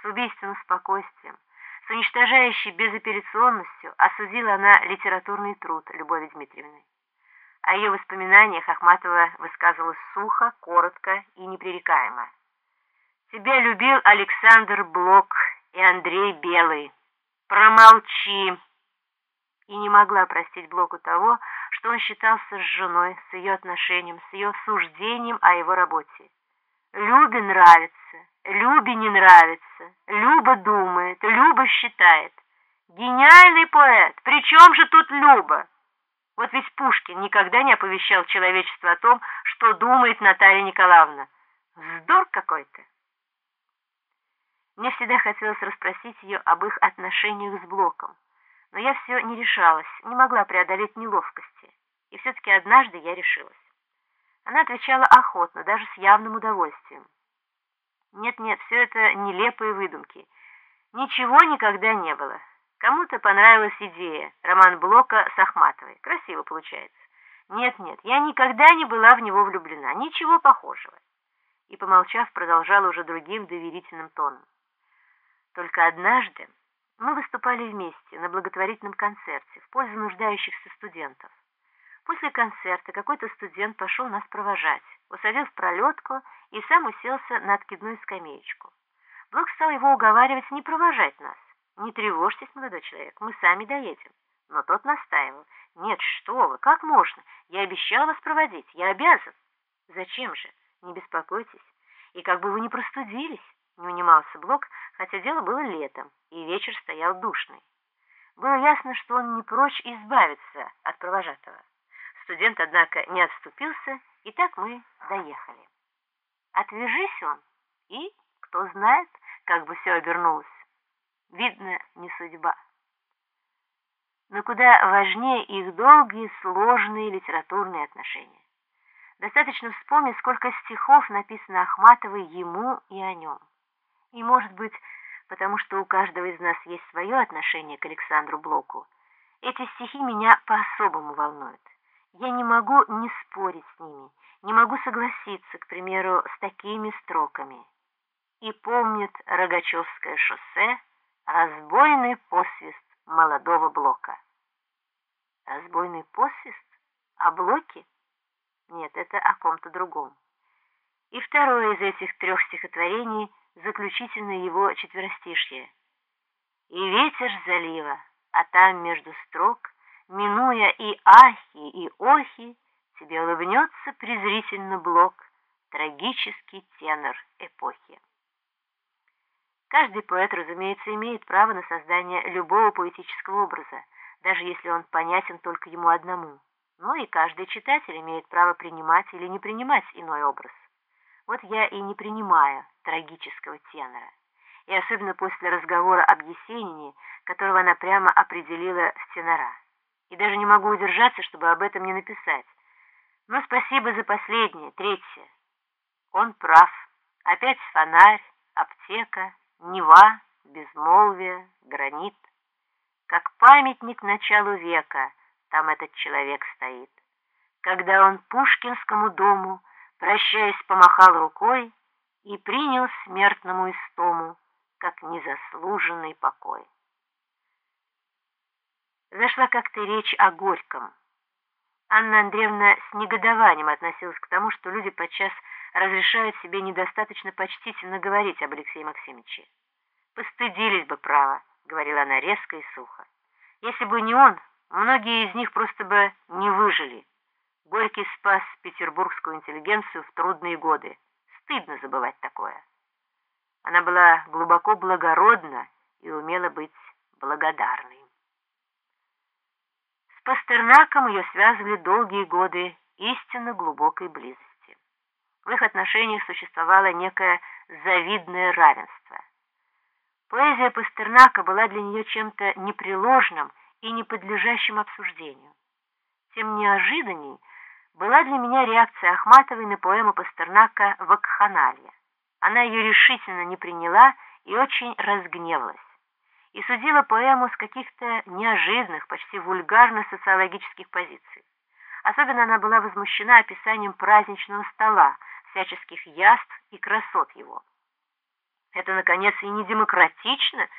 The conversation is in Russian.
с убийственным спокойствием, с уничтожающей безапелляционностью осудила она литературный труд Любови Дмитриевны. О ее воспоминаниях Ахматова высказывалась сухо, коротко и непререкаемо. «Тебя любил Александр Блок и Андрей Белый. Промолчи!» И не могла простить Блоку того, что он считался с женой, с ее отношением, с ее суждением о его работе. Любе нравится, Любе не нравится, Люба думает, Люба считает. Гениальный поэт, при чем же тут Люба? Вот ведь Пушкин никогда не оповещал человечество о том, что думает Наталья Николаевна. Вздор какой-то. Мне всегда хотелось расспросить ее об их отношениях с Блоком, но я все не решалась, не могла преодолеть неловкости, и все-таки однажды я решилась. Она отвечала охотно, даже с явным удовольствием. Нет-нет, все это нелепые выдумки. Ничего никогда не было. Кому-то понравилась идея, роман Блока с Ахматовой. Красиво получается. Нет-нет, я никогда не была в него влюблена, ничего похожего. И, помолчав, продолжала уже другим доверительным тоном. Только однажды мы выступали вместе на благотворительном концерте в пользу нуждающихся студентов. После концерта какой-то студент пошел нас провожать, усадил в пролетку и сам уселся на откидную скамеечку. Блок стал его уговаривать не провожать нас. «Не тревожьтесь, молодой человек, мы сами доедем». Но тот настаивал. «Нет, что вы, как можно? Я обещал вас проводить, я обязан». «Зачем же? Не беспокойтесь. И как бы вы не простудились». Не унимался Блок, хотя дело было летом, и вечер стоял душный. Было ясно, что он не прочь избавиться от провожатого. Студент, однако, не отступился, и так мы доехали. Отвяжись он, и, кто знает, как бы все обернулось. Видно, не судьба. Но куда важнее их долгие, сложные литературные отношения. Достаточно вспомнить, сколько стихов написано Ахматовой ему и о нем. И, может быть, потому что у каждого из нас есть свое отношение к Александру Блоку, эти стихи меня по-особому волнуют. Я не могу не спорить с ними, не могу согласиться, к примеру, с такими строками. И помнит Рогачевское шоссе, Разбойный посвист молодого Блока. Разбойный посвист? О Блоке? Нет, это о ком-то другом. И второе из этих трех стихотворений – заключительное его четверостишье. И ветер залива, а там между строк, минуя и ахи, и охи, тебе улыбнется презрительно Блок, трагический тенор эпохи. Каждый поэт, разумеется, имеет право на создание любого поэтического образа, даже если он понятен только ему одному. Но и каждый читатель имеет право принимать или не принимать иной образ. Вот я и не принимаю трагического тенора. И особенно после разговора об Есенине, которого она прямо определила в тенора. И даже не могу удержаться, чтобы об этом не написать. Но спасибо за последнее, третье. Он прав. Опять фонарь, аптека, Нева, безмолвие, гранит. Как памятник началу века там этот человек стоит. Когда он Пушкинскому дому, прощаясь, помахал рукой и принял смертному истому, как незаслуженный покой. Зашла как-то речь о Горьком. Анна Андреевна с негодованием относилась к тому, что люди подчас разрешают себе недостаточно почтительно говорить об Алексее Максимовиче. «Постыдились бы, право», — говорила она резко и сухо. «Если бы не он, многие из них просто бы не выжили. Горький спас петербургскую интеллигенцию в трудные годы. Стыдно забывать такое». Она была глубоко благородна и умела быть благодарной. С Пастернаком ее связывали долгие годы истинно глубокой близости. В их отношениях существовало некое завидное равенство. Поэзия Пастернака была для нее чем-то непреложным и не подлежащим обсуждению. Тем неожиданней была для меня реакция Ахматовой на поэму Пастернака «Вакханалия». Она ее решительно не приняла и очень разгневалась. И судила поэму с каких-то неожиданных, почти вульгарно-социологических позиций. Особенно она была возмущена описанием праздничного стола, всяческих яств и красот его. Это, наконец, и не демократично